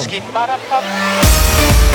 Skipper.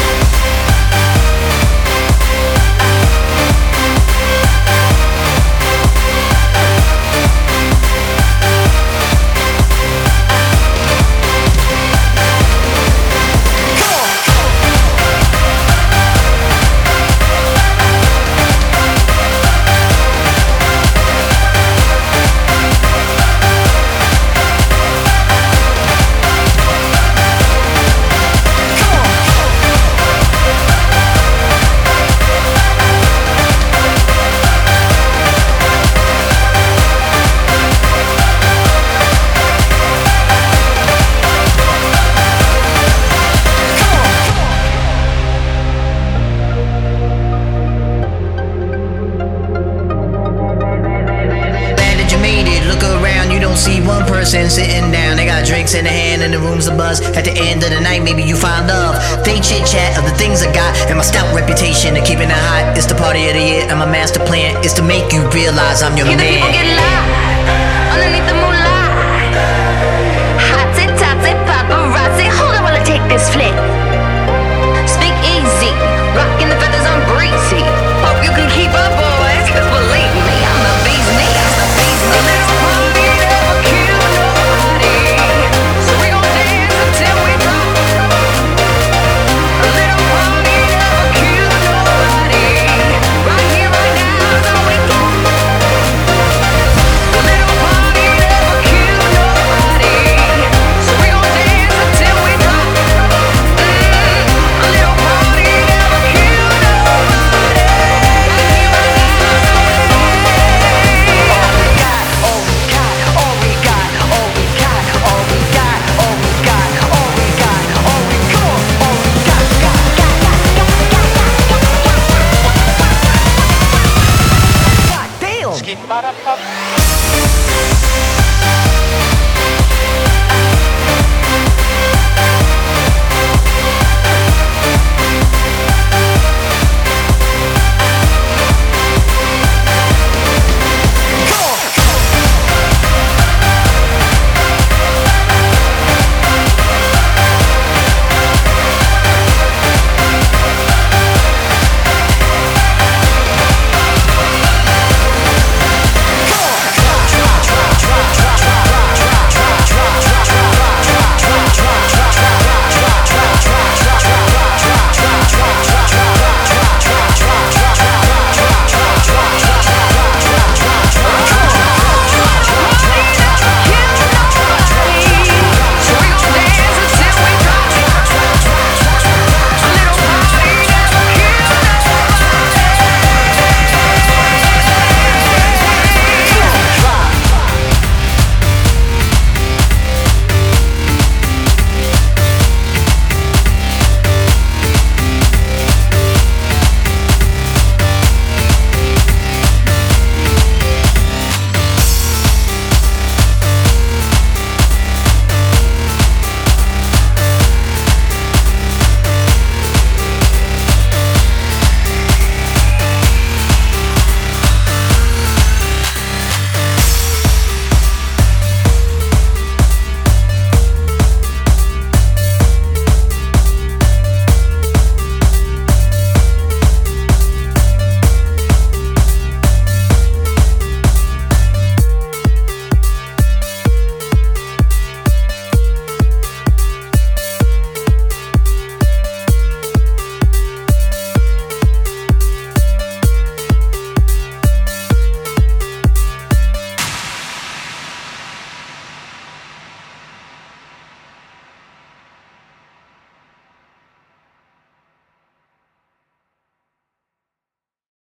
See one person sitting down. They got drinks in their hand and the room's a buzz. At the end of the night, maybe you find love. They chit chat of the things I got and my stout reputation of keeping it hot. It's the party of the year, and my master plan is to make you realize I'm your Hear the people man. get loud underneath the moonlight. Hot it, it, paparazzi. Hold on while I take this flick. Barabab.